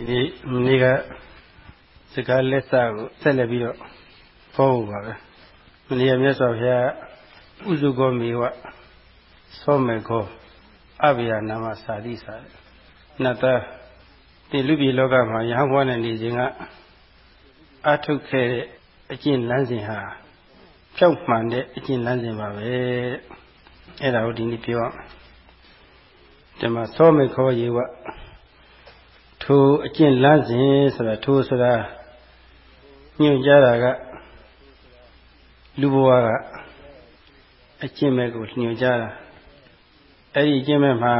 ဒီနေ့မနေ့ကစကားလက်စကိုဆက်လက်ပြီးတော့ဟောဖို့ပါပဲမနေ့ကမြတ်စွာဘုရားဥစုကောမေဝသောမေခောအဘိယနာမစာတိစာနတ်သားဒီလူပြည်လောကမှာရဟန်းဘဝနဲ့နေခြင်းကအထုတ်ခဲ့တဲ့အကျင့်လမ်းစဉ်ဟာဖြောက်မှန်တဲ့အကျင့်လမ်းစဉ်ပါပဲအဲ့ဒါကိုဒီနေ့ပြောအောင်ဒီမှာသောမေခောယေဝ ထိုအကျင့်လမ်းစဉ်ဆိုတာထိုဆိုတာညွှန်ကြားတာကလူဘဝကအကျင့်မဲ့ကိုညွှန်ကြားတာအဲ့ဒီအကျင့်မဲ့မှာ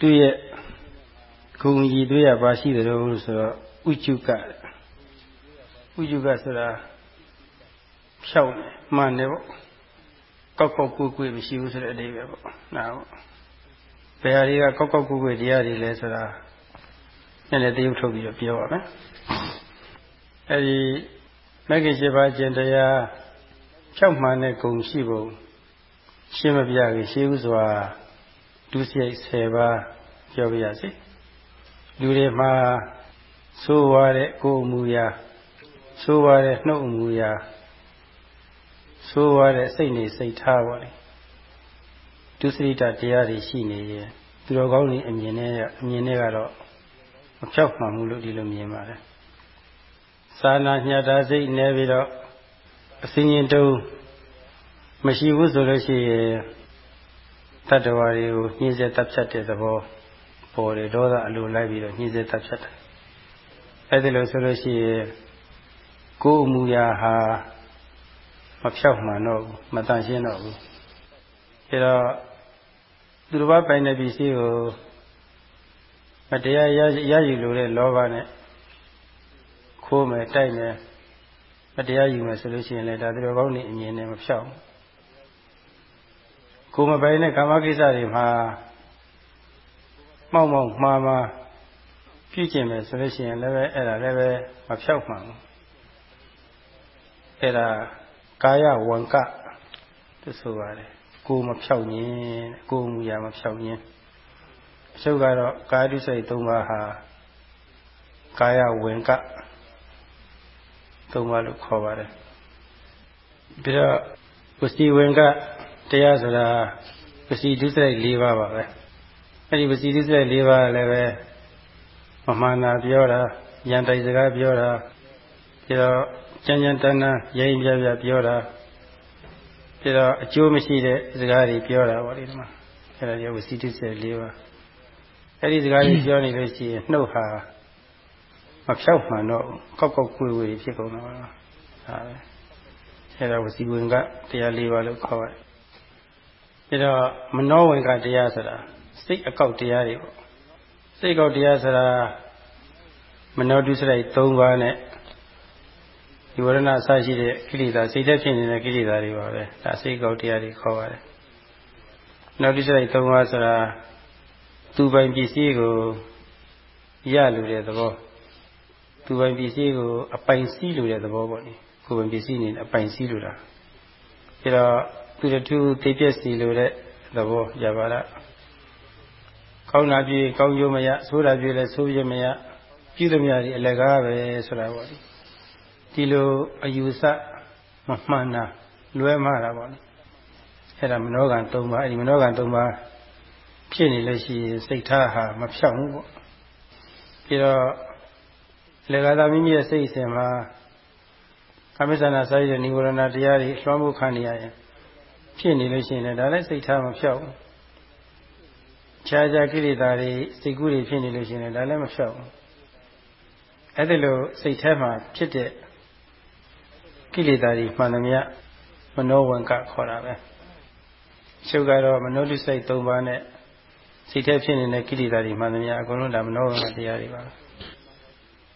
သူ့ရဲ့ဂုဏ်ကြီးတွေရပါရှိတယ်လို့ဆိုတော့ဥကျုကဥကျုကဆိုတာဖြောက်တယ်မှန်တယ်ပေါ့ကောက်ကောက်ကွေ့ကွေ့မရှိဘူးဆိုတဲ့အဓိပ္ပာယ်ပေါ့နားပေါ့ ဘယ်ဟာတွေကကောက်ကောက်ကွေ့ကွေ့တရားတွေလဲဆိုတာနည်းနည်းတရုပ်ထုတ်ပြီးတော့ပြောပါမယ်အဲဒီမဂ္ဂင်၈ပါးကျင့်တရားဖြောက်မှန်တဲ့ဂုံရှိပုံရှင်းမပြခင်ရှင်းဥစွာဒုစရိုက်10ပါးပြောပြရစီလူတွေမှာဆိုးဝါးတဲ့ကိုယ်မူရာဆိုးဝါးတဲ့နှုတ်မူရာဆိုးဝါးတဲ့စိတ်နေစိတ်ထားပါလေ ဒုစရိတတရားတွေရှိနေရင်သူတော်ကောင်းတွေအမြင်နဲ့အမြင်နဲ့ကတော့မဖြောက်မှန်ဘူးလို့ဒီလိုမြင်ပါတယ်သာနာညတာစိတ်နေပြီးတော့အစင်းရင်တုံးမရှိဘူးဆိုလို့ရှိရင်တတ္တဝါတွေကိုညှင်းဆဲတပ်ဖြတ်တဲ့သဘောပေါ်တယ်ဒေါသအလိုလိုက်ပြီးတော့ညှင်းဆဲတပ်ဖြတ်တယ်အဲ့ဒီလိုဆိုလို့ရှိရင်ကိုယ်အမူအရာဟာမဖြောက်မှန်တော့ဘူးမတန်ရှင်းတော့ဘူးအဲတော့ သူတစ်ပါးပိုင်တဲ့ပစ္စည်းကိုမတရားရရယူလို့တဲ့လောဘနဲ့ခိုးမယ်တိုက်မယ်မတရားယူမယ်ဆိုလို့ရှိရင်လည်းဒါသူတော်ကောင်းနေအမြင်နဲ့မဖြောက်ကိုမပိုင်တဲ့ကာမကိစ္စတွေမှာမောက်မောက်မှားမှားပြုကျင့်မယ်ဆိုလို့ရှိရင်လည်းပဲအဲ့ဒါလည်းပဲမဖြောက်မှန်ဘူးအဲ့ဒါကာယဝံကသူဆိုပါတယ် ကိုမဖြောက်ရင်ကိုမူရမဖြောက်ရင်အချုပ်ကတော့ကာယဒုစိတ်၃ပါးဟာကာယဝင်ကသုံးပါလို့ခေါ်ပါတယ်ပြီးတော့ဝစီဝင်ကတရားဆိုတာဝစီဒုစရိုက်၄ပါးပါပဲအဲ့ဒီဝစီဒုစရိုက်၄ပါးလည်းပဲမမှန်တာပြောတာရန်တိုက်စကားပြောတာပြီးတော့ကြမ်းကြမ်းတမ်းတမ်းရိုင်းပြပြပြောတာ ပြီးတော့အကျိုးမရှိတဲ့စကားတွေပြောတာပေါ့ဒီမှာအဲ့ဒါကြောင့်ဝစီဒုစရိုက်၄ပါးအဲ့ဒီစကားတွေပြောနေလို့ရှိရင်နှုတ်ဟာမဖြောက်မှန်တော့ကောက်ကောက်ကွေးကွေးဖြစ်ကုန်တော့ဒါပဲအဲဒါဝစီဝင်ကတရား၄ပါးလို့ခေါ်ရတယ်ဒါတော့မနောဝင်ကတရားဆိုတာစိတ်အကောက်တရားတွေပေါ့စိတ်အကောက်တရားဆိုတာမနောတုစရိုက်၃ပါးနဲ့ဒီ ဝရဏအစရှိတဲ့ကိလေသာစိတ်သက်ဖြစ်နေတဲ့ကိလေသာတွေပါပဲဒါစိတ်ကောက်တရားတွေခေါ်ပါတယ်နောက်တုစရိုက်၃ပါးဆိုတာသူပိုင်ပစ္စည်းကိုရလူတဲ့သဘောသူပိုင်ပစ္စည်းကိုအပိုင်စီးလို့တဲ့သဘောပေါ့လေကိုယ်ပိုင်ပစ္စည်းနေအပိုင်စီးလို့တာအဲတော့သူတထူသိပြက်စီလို့တဲ့သဘောရပါလားကောင်းတာပြေကောင်းကျိုးမရဆိုးတာပြေလည်းဆိုးပြမရပြုသမျှဒီအလကားပဲဆိုတာပေါ့လေ ဒီလိုအယူဆမမှန်တာလွဲမှားတာပေါ့လေအဲ့ဒါမနောကံ၃ပါးအဲ့ဒီမနောကံ၃ပါးဖြစ်နေလို့ရှိရင်စိတ်ထားဟာမဖြောက်ဘူးပေါ့ပြီးတော့လေကသာမိမိရဲ့စိတ်အစဉ်မှာကာမိသနာစာရတဲ့និဝရဏတရားတွေလွှမ်းမိုးခံနေရရင်ဖြစ်နေလို့ရှိရင်လည်းဒါလည်းစိတ်ထားမဖြောက်ဘူးခြားခြားကိလေသာတွေစိတ်ကူးတွေဖြစ်နေလို့ရှိရင်လည်းဒါလည်းမဖြောက်ဘူးအဲ့ဒါလို့စိတ်ထဲမှာဖြစ်တဲ့ ကိလေသာတွေမှန်သမျှမနောဝံကခေါ်တာပဲချုပ်ကတော့မနောတုစိတ်၃ပါးနဲ့စိတ်ထဲဖြစ်နေတဲ့ကိလေသာတွေမှန်သမျှအကုန်လုံးဒါမနောဝံကတရားတွေပါပဲ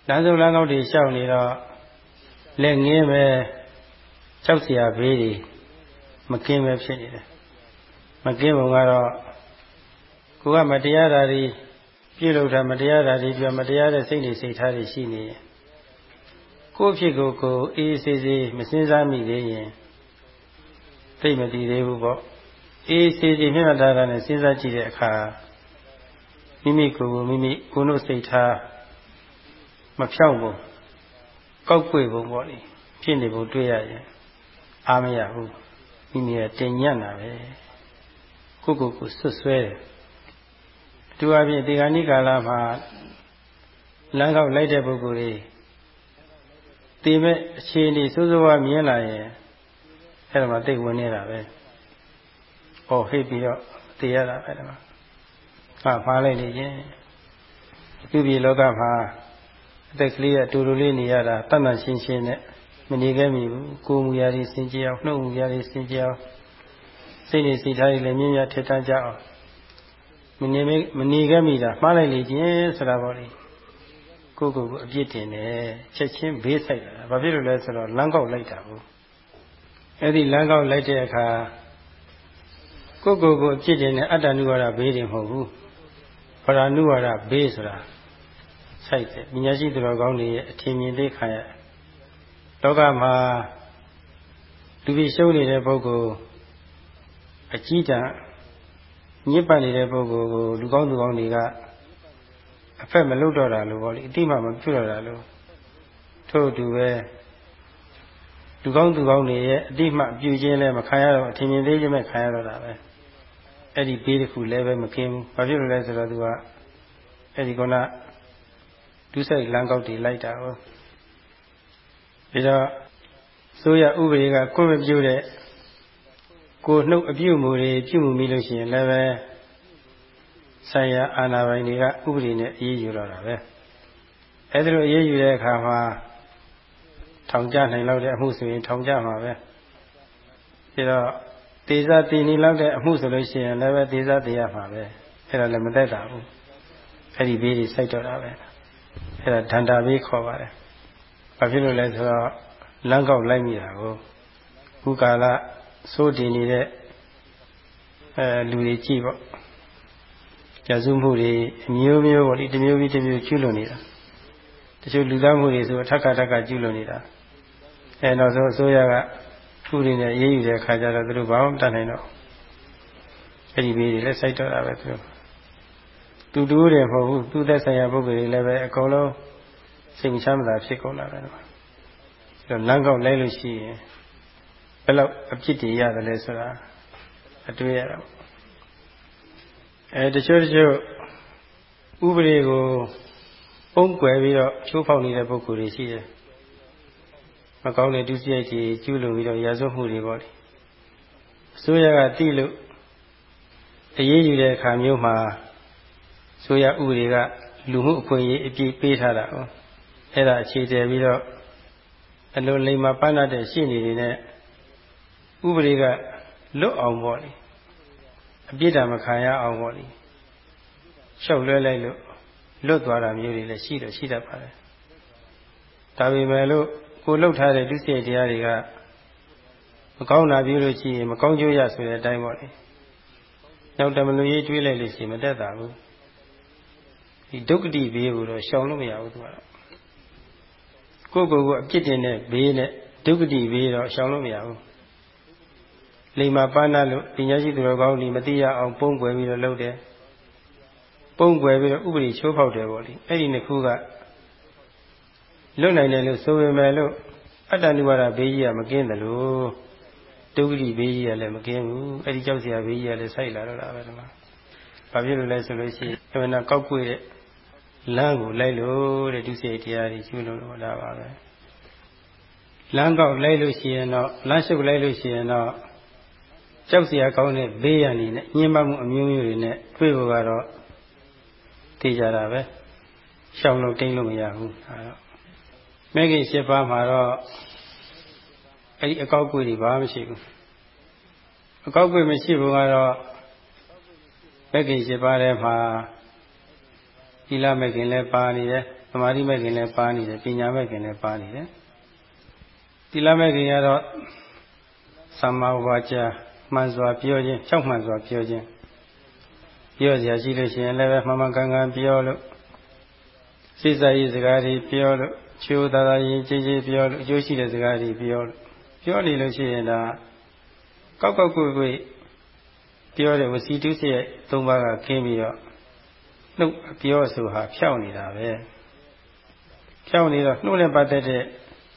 လမ်းဆုံးလမ်းကောက်တွေရှောက်နေတော့လက်ငင်းပဲကြောက်เสียဘေးတွေမကင်းပဲဖြစ်နေတယ်မကင်းပုံကတော့ကိုကမတရားတာတွေပြုလုပ်တာမတရားတာတွေပြမတရားတဲ့စိတ်တွေစိတ်ထားတွေရှိနေရင် ကိုယ့်ဖြစ်ကိုယ်ကိုအေးစေးစေးမစင်းစားမိသေးရင်သိမတည်သေးဘူးပေါ့အေးစေးစေးမျက်နှာထားတာနဲ့စဉ်းစားကြည့်တဲ့အခါမိမိကိုယ်ကိုမိမိကိုယ်နှုတ်စိတ်ထားမဖြောင့်ဘူးကောက်ွေပုံပေါ့လေဖြစ်နေပုံတွေ့ရရင်အားမရဘူးမိမိကတင်ညံ့တာပဲကိုယ့်ကိုယ်ကိုဆွတ်ဆွဲတယ်သူအပြင်ဒီကနေ့ကာလမှာလမ်းကောက်လိုက်တဲ့ပုဂ္ဂိုလ်တွေ တည်မဲ့အခြေအနေစိုးစိုးဝါမြင်လာရင်အဲ့ဒါမှတိတ်ဝင်နေတာပဲ။ဟောဟိတ်ပြီးတော့တည်ရတာပဲဒီမှာ။ဟာမှားလိုက်နေရင်သူပြည်လောကမှာအသက်ကလေးကတူတူလေးနေရတာတတ်မှန်ရှင်းရှင်းနဲ့မနေခဲ့မိဘူး။ကိုယ်မူရာတွေစင်ကြအောင်နှုတ်မူရာတွေစင်ကြအောင်စိတ်နေစိတ်ထားတွေလည်းမြင့်မြတ်ထက်တန်းကြအောင်မနေမနေခဲ့မိတာမှားလိုက်လေခြင်းဆိုတာပေါ့လေ ကိုကိုကိုအပြစ်တင်တယ်ချက်ချင်းဘေးဆိုင်တာဘာဖြစ်လို့လဲဆိုတော့လမ်းကောက်လိုက်တာဘူးအဲ့ဒီလမ်းကောက်လိုက်တဲ့အခါကိုကိုကိုအပြစ်တင်တဲ့အတ္တနုဝါဒဘေးတွေမဟုတ်ဘူးပရာနုဝါဒဘေးဆိုတာဆိုင်တယ်ပညာရှိသူတော်ကောင်းတွေရဲ့အထင်မြင်သိခံရလောကမှာလူပြီးရှုံးနေတဲ့ပုဂ္ဂိုလ်အကြီးတန်းညစ်ပတ်နေတဲ့ပုဂ္ဂိုလ်ကိုလူကောင်းသူကောင်းတွေက အဖက်မလွတ်တော့တာလို့ပေါ့လေအတိမမပြုတ်တော့တာလို့ထို့အတူပဲလူကောင်းသူကောင်းတွေရဲ့အတိမပြုခြင်းလည်းမခံရတော့အထင်မြင်သေးခြင်းပဲခံရတော့တာပဲအဲ့ဒီဘေးတစ်ခုလည်းပဲမကင်းဘူးဘာဖြစ်လို့လဲဆိုတော့သူကအဲ့ဒီကောနာဒုစိုက်လမ်းကောက်တွေလိုက်တာဟုတ်ဒါတော့ဆိုရဥပဒေကကိုယ်မပြုတဲ့ကိုနှုတ်အပြုမှုတွေပြုမှုမိလို့ရှိရင်လည်းပဲ ဆိုင်ရာအာဏာပိုင်တွေကဥပဒေနဲ့အေးအေးယူတော့တာပဲအဲဒါလိုအေးအေးယူတဲ့အခါမှာထောင်ကျနိုင်လောက်တဲ့အမှုဆိုရင်ထောင်ကျမှာပဲပြီးတော့တေဇာတည်နေလောက်တဲ့အမှုဆိုလို့ရှိရင်လည်းပဲတေဇာတည်ရမှာပဲအဲ့ဒါလည်းမသက်တာဘူးအဲ့ဒီဘေးကြီးစိုက်တော့တာပဲအဲ့ဒါဒန္တာဘေးခေါ်ပါတယ်ဘာဖြစ်လို့လဲဆိုတော့လမ်းကောက်လိုက်မိတာကိုခုကာလစိုးတည်နေတဲ့အဲလူတွေကြည့်ပေါ့ ကြာစုမှုတွေအမျိုးမျိုးပေါ့ဒီတစ်မျိုးပြီးတစ်မျိုးကျွလွန်နေတာတချို့လူသားမှုတွေဆိုအထက်ကထက်ကကျွလွန်နေတာအဲနောက်ဆုံးအစိုးရကခုတွေနဲ့ရေးယူတဲ့ခါကျတော့သူတို့ဘာမှမတတ်နိုင်တော့အဲ့ဒီဘေးတွေလည်းစိုက်တော့တာပဲသူတို့သူတူးတယ်မဟုတ်ဘူးသူသက်ဆိုင်ရာပုဂ္ဂိုလ်တွေလည်းပဲအကုန်လုံးစိတ်မချမ်းသာဖြစ်ကုန်လာတယ်ကွာအဲ့တော့လမ်းကောက်လိုက်လို့ရှိရင်ဘယ်လောက်အဖြစ်တည်ရတယ်လဲဆိုတာအတွေ့ရတော့ အဲတချို့တချို့ဥပဒေကိုပုံကွယ်ပြီးတော့ချိုးဖောက်နေတဲ့ပုဂ္ဂိုလ်တွေရှိတယ်မကောင်းတဲ့ဒုစရိုက်ကြီးကျူးလွန်ပြီးတော့ရာဇဝတ်မှုတွေပေါ့လေအစိုးရကတိလို့အရေးယူတဲ့အခါမျိုးမှာဆိုရဥပဒေကလူမှုအခွင့်အရေးအပြည့်ပေးထားတာဟုတ်အဲ့ဒါအခြေတည်ပြီးတော့အလိုလိမ္မာပန်းတဲ့ရှင်းနေနေတဲ့ဥပဒေကလွတ်အောင်ပေါ့လေ အပြစ်ဒဏ်မခံရအောင်ပေါ့လေရှောက်လွဲလိုက်လို့လွတ်သွားတာမျိုးတွေလည်းရှိတော့ရှိတတ်ပါတယ်ဒါပေမဲ့လို့ကိုလှုပ်ထားတဲ့ဒုစရိုက်တရားတွေကမကောင်းတာပြုလို့ရှိရင်မကောင်းကျိုးရဆိုတဲ့အတိုင်းပေါ့လေနောက်တမလူရေးတွေးလိုက်လို့ရှိရင်မတက်တာဘူးဒီဒုက္ခတိဘေးကိုတော့ရှောင်လို့မရဘူးသူကတော့ကိုယ့်ကိုယ်ကိုအပြစ်တင်တဲ့ဘေးနဲ့ဒုက္ခတိဘေးတော့ရှောင်လို့မရဘူး လိမ္မာပါဏလို့ပညာရှိသူတော်ကောင်းဒီမသိရအောင်ပုံကွယ်ပြီးတော့လုပ်တယ်ပုံကွယ်ပြီးတော့ဥပဒေချိုးဖောက်တယ်ပေါ့လေအဲ့ဒီနှစ်ခုကလွတ်နိုင်တယ်လို့ဆိုပေမဲ့လို့အတ္တနုဝါဒဘေးကြီးကမကင်းတယ်လို့ဒုက္ခတိဘေးကြီးကလည်းမကင်းဘူးအဲ့ဒီကြောက်စရာဘေးကြီးကလည်းဆိုက်လာတော့တာပဲဒီမှာဘာဖြစ်လို့လဲဆိုလို့ရှိရင်အမှန်တော့ကောက်ကွေ့တဲ့လမ်းကိုလိုက်လို့တဲ့ဒုစရိုက်တရားတွေကျူးလို့လို့ဒါပါပဲလမ်းကောက်လိုက်လို့ရှိရင်တော့လမ်းရှုပ်လိုက်လို့ရှိရင်တော့ ကြောက်စရာကောင်းတဲ့ဘေးရန်တွေနဲ့ညှဉ်းပန်းမှုအမျိုးမျိုးတွေနဲ့တွေ့ဖို့ကတော့သိကြတာပဲရှောင်လို့တိမ့်လို့မရဘူးအဲတော့မဲခင်၈ပါးမှာတော့အဲ့ဒီအကောက်ကွေတွေဘာမှမရှိဘူးအကောက်ကွေမရှိဘူးကတော့မဲခင်၈ပါးထဲမှာသီလမဲခင်လည်းပါနေတယ်သမာဓိမဲခင်လည်းပါနေတယ်ပညာမဲခင်လည်းပါနေတယ်သီလမဲခင်ကတော့သမ္မာဝါကျာ မှန်စွာပြောခြင်းကြောက်မှန်စွာပြောခြင်းပြောစရာရှိလို့ရှိရင်လည်းမှန်မှန်ကန်ကန်ပြောလို့စိတ်ဆိုင်စကားတွေပြောလို့ချိုးသာသာရင်ကြည်ကြည်ပြောလို့အကျိုးရှိတဲ့စကားတွေပြောလို့ပြောနေလို့ရှိရင်ဒါကောက်ကောက်ကွေ့ကွေ့ပြောတဲ့ဝစီတုစရဲ့သုံးပါးကခင်းပြီးတော့နှုတ်ပြောဆိုဟာဖြောင်းနေတာပဲဖြောင်းနေတော့နှုတ်နဲ့ပတ်သက်တဲ့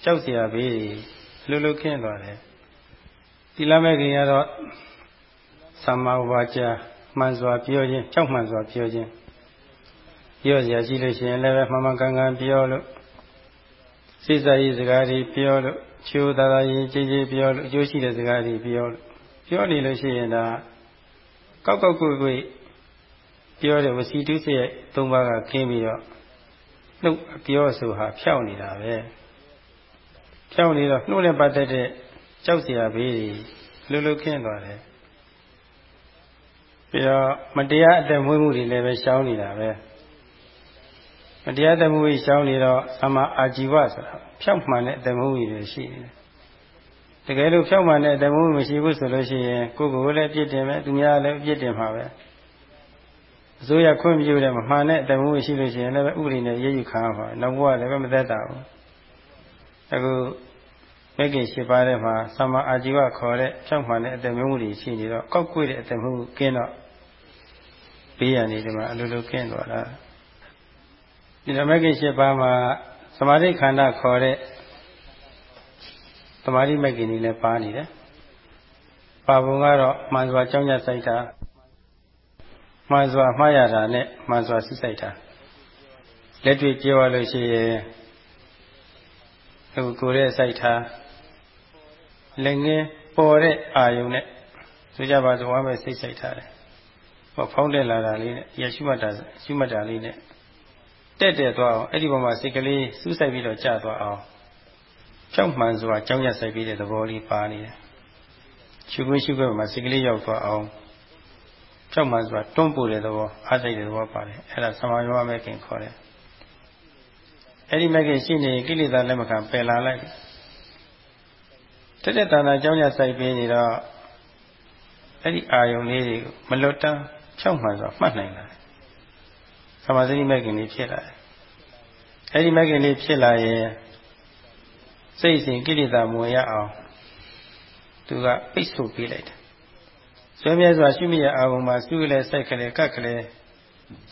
ကြောက်စရာဘေးတွေလှုပ်လှုပ်ခင်းသွားတယ် သီလမဲ့ခင်ကတော့သမ္မာဝါကျာမှန်စွာပြောခြင်းကြောက်မှန်စွာပြောခြင်းပြောစရာရှိလို့ရှိရင်လည်းမှန်မှန်ကန်ကန်ပြောလို့စိတ်စားရေးစကားတွေပြောလို့ချိုးသာသာရေးချင်းချင်းပြောလို့အကျိုးရှိတဲ့စကားတွေပြောလို့ပြောနေလို့ရှိရင်ဒါကောက်ကောက်ကွေ့ကွေ့ပြောတဲ့ဝစီတုစရဲ့သုံးပါးကခင်းပြီးတော့နှုတ်အပြောဆိုဟာဖြောင့်နေတာပဲဖြောင့်နေတော့နှုတ်နဲ့ပတ်သက်တဲ့ ကြောက်စရာဘေးတွေလှုပ်လှုပ်ခင်းသွားတယ်ပြီးတော့မတရားအသက်မွေးမှုတွေလည်းပဲရှောင်းနေတာပဲမတရားအသက်မွေးရှောင်းနေတော့အမအာជីវဆိုတာဖြောက်မှန်တဲ့အသက်မွေးမှုတွေရှိနေတယ်တကယ်လို့ဖြောက်မှန်တဲ့အသက်မွေးမှုမရှိဘူးဆိုလို့ရှိရင်ကိုယ်ကိုယ်လည်းပြစ်တင်မယ်သူများလည်းပြစ်တင်မှာပဲအစိုးရခွင့်ပြုတယ်မမှန်တဲ့အသက်မွေးမှုရှိလို့ရှိရင်လည်းဥပဒေနဲ့ရေးယူခံရမှာနောက်ဘဝလည်းပဲမသက်တာဘူးအခု မဂ္ဂင်၈ပါးထဲမှာသမ္မာအာជីဝခေါ်တဲ့ဖြောင့်မှန်တဲ့အတ္တမျိုးမှုတွေရှိနေတော့ကောက်ကွေ့တဲ့အတ္တမျိုးကင်းတော့ဘေးရနေဒီမှာအလိုလိုကင်းသွားတာဒီမဂ္ဂင်၈ပါးမှာသမာဓိခန္ဓာခေါ်တဲ့သမာဓိမဂ္ဂင်တွေလည်းပါနေတယ်ပါပုံကတော့မှန်စွာကြောင်းရစိုက်တာမှန်စွာမှားရတာနဲ့မှန်စွာစိစိုက်တာလက်တွေ့ပြောရလို့ရှိရင်အခုကိုယ်ရဲ့စိုက်ထား လက်ငင်းပေါ်တဲ့အာယုံနဲ့ဆိုကြပါစို့ဝမ်းပဲစိတ်ဆိုင်ထားတယ်။ဟောဖောင်းတက်လာတာလေးနဲ့ရရှိမှတ်တာရှိမှတ်တာလေးနဲ့တက်တက်သွားအောင်အဲ့ဒီပေါ်မှာစိတ်ကလေးစူးစိုက်ပြီးတော့ကြာသွားအောင်ဖြောက်မှန်စွာကြောင်းရစိုက်ပြီးတဲ့သဘောလေးပါနေတယ်။ရှုခွင့်ရှုခွင့်မှာစိတ်ကလေးရောက်သွားအောင်ဖြောက်မှန်စွာတွန်းပို့တဲ့သဘောအားစိတ်တဲ့သဘောပါတယ်။အဲ့ဒါသမာယောမဲ့ခင်ခေါ်တယ်။အဲ့ဒီမဲ့ခင်ရှိနေကိလေသာလက်မခံပယ်လာလိုက် တက်တဲ့တဏ္ဍာအကြောင်းရစိုက်ပြီးနေတော့အဲ့ဒီအာယုံလေးတွေကိုမလွတ်တမ်းဖြောက်မှန်စွာမှတ်နိုင်တာသမာဓိမဲ့ခင်လေးဖြစ်လာတယ်အဲ့ဒီမဲ့ခင်လေးဖြစ်လာရင်စိတ်စဉ်ကိလေသာမဝင်ရအောင်သူကပိတ်ဆို့ပေးလိုက်တယ်ဆွေးမြဲစွာရှိမိရအာဟုံမှာစုကလေးစိုက်ကလေးကတ်ကလေး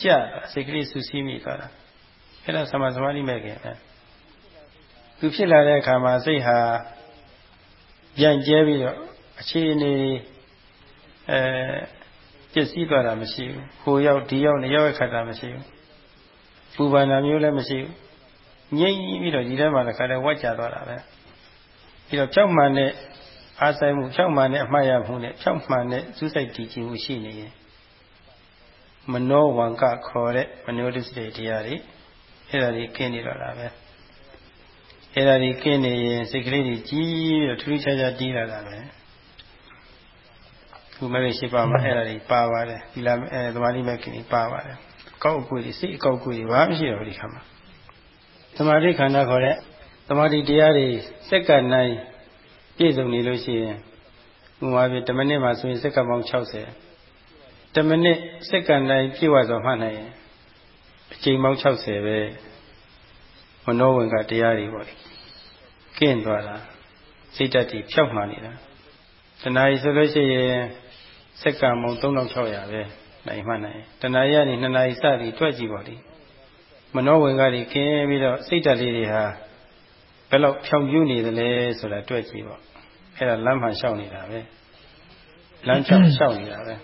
ကြစိတ်ကလေးဆူဆီးမိသွားတာအဲ့ဒါသမာသမာဓိမဲ့ခင်ပဲသူဖြစ်လာတဲ့အခါမှာစိတ်ဟာ ပြန်ကျဲပြီးတော့အခြေအနေအဲပျက်စီးသွားတာမရှိဘူးဟိုရောက်ဒီရောက်နေရောက်ခတ်တာမရှိဘူးပူပန်တာမျိုးလည်းမရှိဘူးငြိမ့်ပြီးတော့ဒီထဲမှာလည်းခါတယ်ဝတ်ကြသွားတာပဲပြီးတော့ဖြောက်မှန်တဲ့အားဆိုင်မှုဖြောက်မှန်တဲ့အမှားရမှုနဲ့ဖြောက်မှန်တဲ့စူးစိုက်တည်ကြည်မှုရှိနေရင်မနောဝံကခေါ်တဲ့မနောဒုစရိတရားတွေအဲ့ဒါကြီးခင်းနေတော့တာပဲ အဲ့ဒါကြီးကင်းနေရင်စိတ်ကလေးကြီးကြီးပြီးတော့ထူးထူးခြားခြားတီးလာတာပဲခုမဲ့ရှိပါမှာအဲ့ဒါကြီးပါပါတယ်ဒီလာအဲသမာဓိမဲ့ခင်ပါပါတယ်ကောက်အကွေတွေစိတ်အကောက်အကွေတွေဘာမှမရှိတော့ဘူးဒီခါမှာသမာဓိခန္ဓာခေါ်တဲ့သမာဓိတရားတွေစက္ကန့်နိုင်ပြည့်စုံနေလို့ရှိရင်ဥပမာပြ10မိနစ်မှာဆိုရင်စက္ကန့်ပေါင်း60 10မိနစ်စက္ကန့်တိုင်းပြည့်ဝစွာမှတ်နိုင်ရင်အချိန်ပေါင်း60ပဲ မနောဝင်ကတရားတွေပေါ့လေကင်းသွားတာစိတ်ဓာတ်ကြီးဖြောက်မှနေတာတဏှာကြီးဆိုလို့ရှိရင်စက္ကန့်ပေါင်း3600ပဲနိုင်မှနိုင်တဏှာရနေ2နာရီစသည်တွက်ကြည့်ပါလိမနောဝင်ကတွေခင်းပြီးတော့စိတ်ဓာတ်လေးတွေဟာဘယ်လောက်ဖြောင်ပြူးနေသလဲဆိုတာတွက်ကြည့်ပေါ့အဲ့ဒါလမ်းမှလျှောက်နေတာပဲလမ်းချောက်လျှောက်နေတာပဲ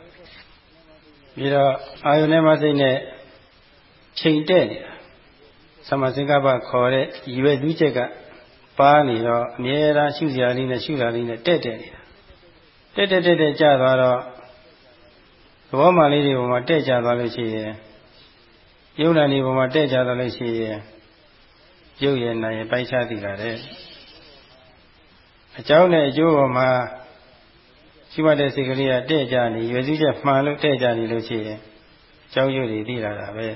ပြီးတော့အာယုန်နဲ့မစိတ်နဲ့ချိန်တဲ့နေတာ သမစင်္ကပ္ပခေါ်တဲ့ရွယ်သူချက်ကပါနေတော့အမြဲတမ်းရှုစရာလေးနဲ့ရှုတာလေးနဲ့တက်တက်နေတာတက်တက်တက်တက်ကြသွားတော့သဘောမှန်လေးတွေပေါ်မှာတက်ကြသွားလို့ရှိရင်ယုံနာနေပေါ်မှာတက်ကြသွားလို့ရှိရင်ရုပ်ရည်နာရည်ပိုက်ခြားသိတာတဲ့အကြောင်းနဲ့အကျိုးပေါ်မှာရှိမှတ်တဲ့စိတ်ကလေးကတဲ့ကြနေရွယ်စုချက်မှန်လို့တဲ့ကြနေလို့ရှိရင်အကြောင်းရုပ်တွေသိလာတာပဲ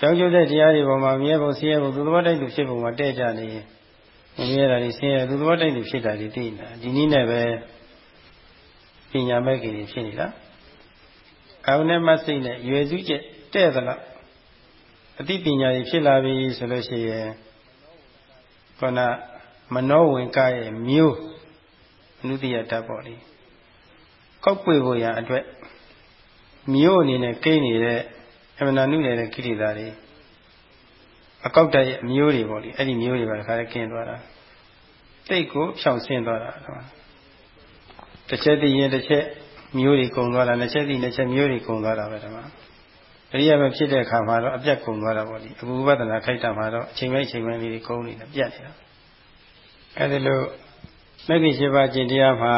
ကြောင်းကျိုးတဲ့တရားတွေပေါ်မှာမြဲဖို့ဆင်းရဲဖို့သူသဘောတိုက်သူဖြစ်ဖို့မှာတဲ့ကြနေရင်မမြဲတာတွေဆင်းရဲသူသဘောတိုက်သူဖြစ်တာတွေသိနေတာဒီနည်းနဲ့ပဲပညာမဲ့ကြီးတွေဖြစ်နေတာအာဝနဲ့မစိတ်နဲ့ရွယ်စုချက်တဲ့သလားအသိပညာတွေဖြစ်လာပြီဆိုလို့ရှိရင်ခန္ဓာမနောဝင်ကရဲ့မျိုးအနုတ္တိယဓာတ်ပေါ့လေကောက်ပွေဖို့ရအတွက်မျိုးအနေနဲ့ကိန်းနေတဲ့ အမှန်တန်နုနယ်တဲ့ကိရိတာတွေအကောက်တက်ရဲ့မျိုးတွေပေါ့လေအဲ့ဒီမျိုးတွေပါတခါလဲကျင်းသွားတာတိတ်ကိုဖြောင်ဆင်းသွားတာတစ်ချက်တည်းရင်တစ်ချက်မျိုးတွေကုန်သွားတာနှစ်ချက်တည်းနှစ်ချက်မျိုးတွေကုန်သွားတာပဲဓမ္မအရိယာပဲဖြစ်တဲ့အခါမှာတော့အပြတ်ကုန်သွားတာပေါ့လေအခုဝိပဿနာခိုက်တာမှာတော့အချိန်ပိုင်းအချိန်ပိုင်းလေးတွေကုန်နေတာပြတ်နေတာအဲ့ဒါလို့မဂ္ဂင်7ပါးကျင့်တရားမှာ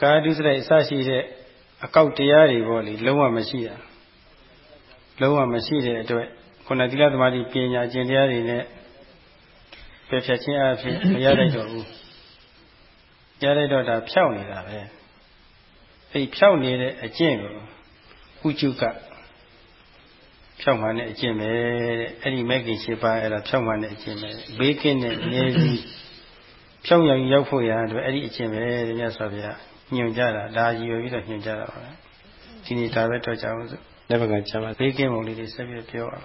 ကာယဒုစရိုက်အစရှိတဲ့အကောက်တရားတွေပေါ့လေလုံးဝမရှိတာ လုံးဝမရှိတဲ့အတွက်ခုနသီလသမာဓိပညာကျင့်တရားတွေနဲ့ပြဖြတ်ခြင်းအဖြစ်မရတတ်တော့ဘူးရတတ်တော့ဒါဖြောက်နေတာပဲအဲ့ဖြောက်နေတဲ့အကျင့်ကိုဥကျုကဖြောက်မှန်တဲ့အကျင့်ပဲတဲ့အဲ့ဒီမဂ္ဂင်၈ပါးအဲ့ဒါဖြောက်မှန်တဲ့အကျင့်ပဲဘေးကင်းတဲ့နေပြီးဖြောက်ရောက်ရောက်ဖို့ရအတွက်အဲ့ဒီအကျင့်ပဲတဲ့မြတ်စွာဘုရားညွှန်ကြတာဒါရည်ရွယ်ပြီးတော့ညွှန်ကြတာပါပဲဒီနေ့ဒါပဲတော့ကြအောင်စို့ လက်ပကံကျမ်းမှာသိကင်းပုံလေးတွေဆက်ပြီးပြောပါ